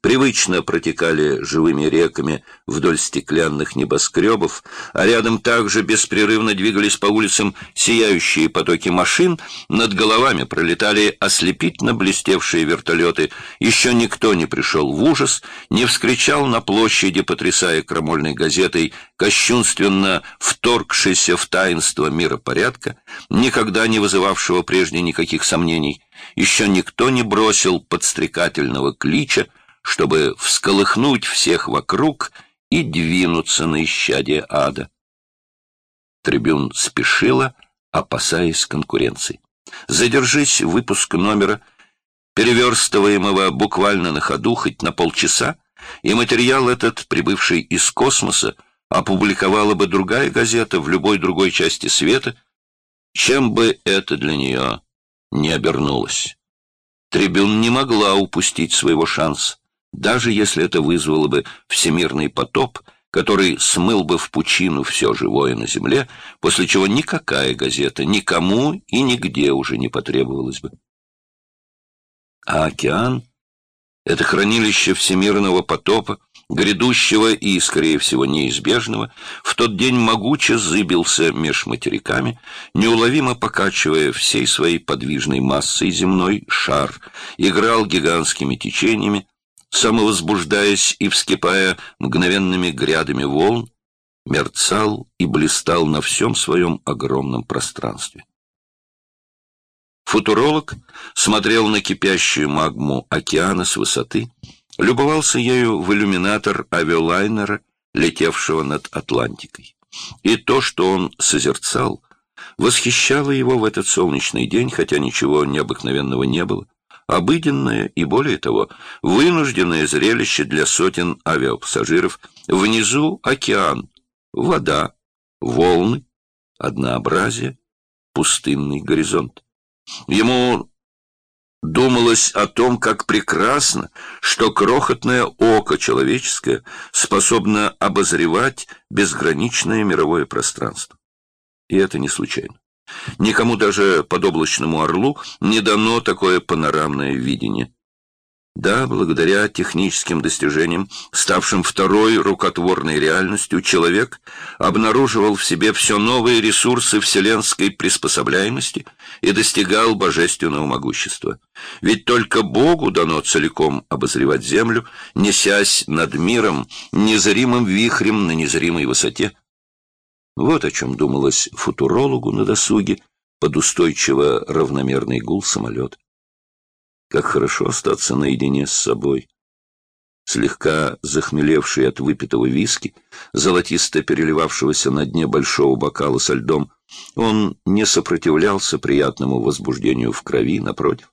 привычно протекали живыми реками вдоль стеклянных небоскребов, а рядом также беспрерывно двигались по улицам сияющие потоки машин, над головами пролетали ослепительно блестевшие вертолеты. Еще никто не пришел в ужас, не вскричал на площади, потрясая крамольной газетой, кощунственно вторгшийся в таинство миропорядка, никогда не вызывавшего прежде никаких сомнений. Еще никто не бросил подстрекательного клича, чтобы всколыхнуть всех вокруг и двинуться на исчадие ада. Трибюн спешила, опасаясь конкуренции. Задержись выпуск номера, переверстываемого буквально на ходу хоть на полчаса, и материал этот, прибывший из космоса, опубликовала бы другая газета в любой другой части света, чем бы это для нее не обернулось. Трибюн не могла упустить своего шанса, даже если это вызвало бы всемирный потоп, который смыл бы в пучину все живое на земле, после чего никакая газета никому и нигде уже не потребовалась бы. А океан — это хранилище всемирного потопа, грядущего и, скорее всего, неизбежного, в тот день могуче зыбился меж материками, неуловимо покачивая всей своей подвижной массой земной шар, играл гигантскими течениями, самовозбуждаясь и вскипая мгновенными грядами волн, мерцал и блистал на всем своем огромном пространстве. Футуролог смотрел на кипящую магму океана с высоты, любовался ею в иллюминатор авиалайнера, летевшего над Атлантикой. И то, что он созерцал, восхищало его в этот солнечный день, хотя ничего необыкновенного не было. Обыденное и, более того, вынужденное зрелище для сотен авиапассажиров. Внизу океан, вода, волны, однообразие, пустынный горизонт. Ему Думалось о том, как прекрасно, что крохотное око человеческое способно обозревать безграничное мировое пространство. И это не случайно. Никому даже подоблачному орлу не дано такое панорамное видение. Да, благодаря техническим достижениям, ставшим второй рукотворной реальностью, человек обнаруживал в себе все новые ресурсы вселенской приспособляемости и достигал божественного могущества. Ведь только Богу дано целиком обозревать землю, несясь над миром незримым вихрем на незримой высоте. Вот о чем думалось футурологу на досуге под устойчиво равномерный гул самолета. Как хорошо остаться наедине с собой. Слегка захмелевший от выпитого виски, золотисто переливавшегося на дне большого бокала со льдом, он не сопротивлялся приятному возбуждению в крови, напротив.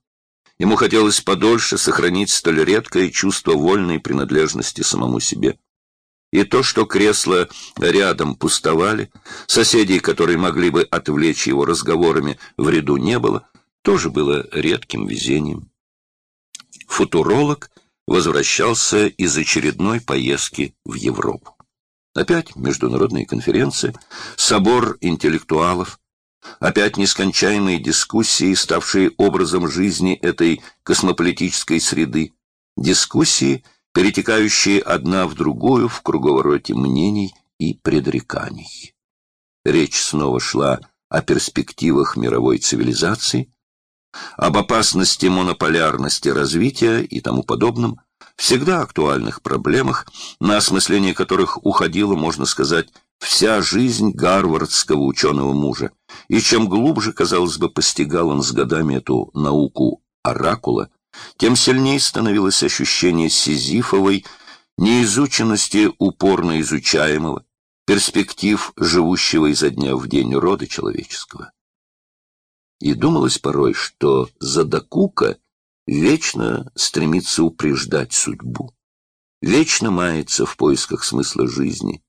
Ему хотелось подольше сохранить столь редкое чувство вольной принадлежности самому себе. И то, что кресла рядом пустовали, соседей, которые могли бы отвлечь его разговорами, в ряду не было, тоже было редким везением футуролог возвращался из очередной поездки в Европу. Опять международные конференции, собор интеллектуалов, опять нескончаемые дискуссии, ставшие образом жизни этой космополитической среды, дискуссии, перетекающие одна в другую в круговороте мнений и предреканий. Речь снова шла о перспективах мировой цивилизации, об опасности монополярности развития и тому подобном, всегда актуальных проблемах, на осмысление которых уходила, можно сказать, вся жизнь гарвардского ученого мужа. И чем глубже, казалось бы, постигал он с годами эту науку оракула, тем сильнее становилось ощущение сизифовой неизученности упорно изучаемого, перспектив живущего изо дня в день рода человеческого. И думалось порой, что Задакука вечно стремится упреждать судьбу, вечно мается в поисках смысла жизни,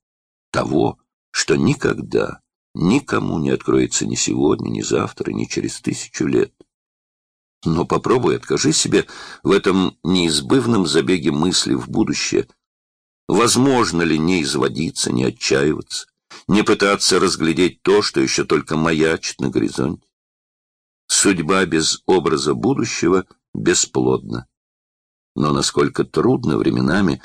того, что никогда никому не откроется ни сегодня, ни завтра, ни через тысячу лет. Но попробуй откажи себе в этом неизбывном забеге мысли в будущее. Возможно ли не изводиться, не отчаиваться, не пытаться разглядеть то, что еще только маячит на горизонте? Судьба без образа будущего бесплодна. но насколько трудно временами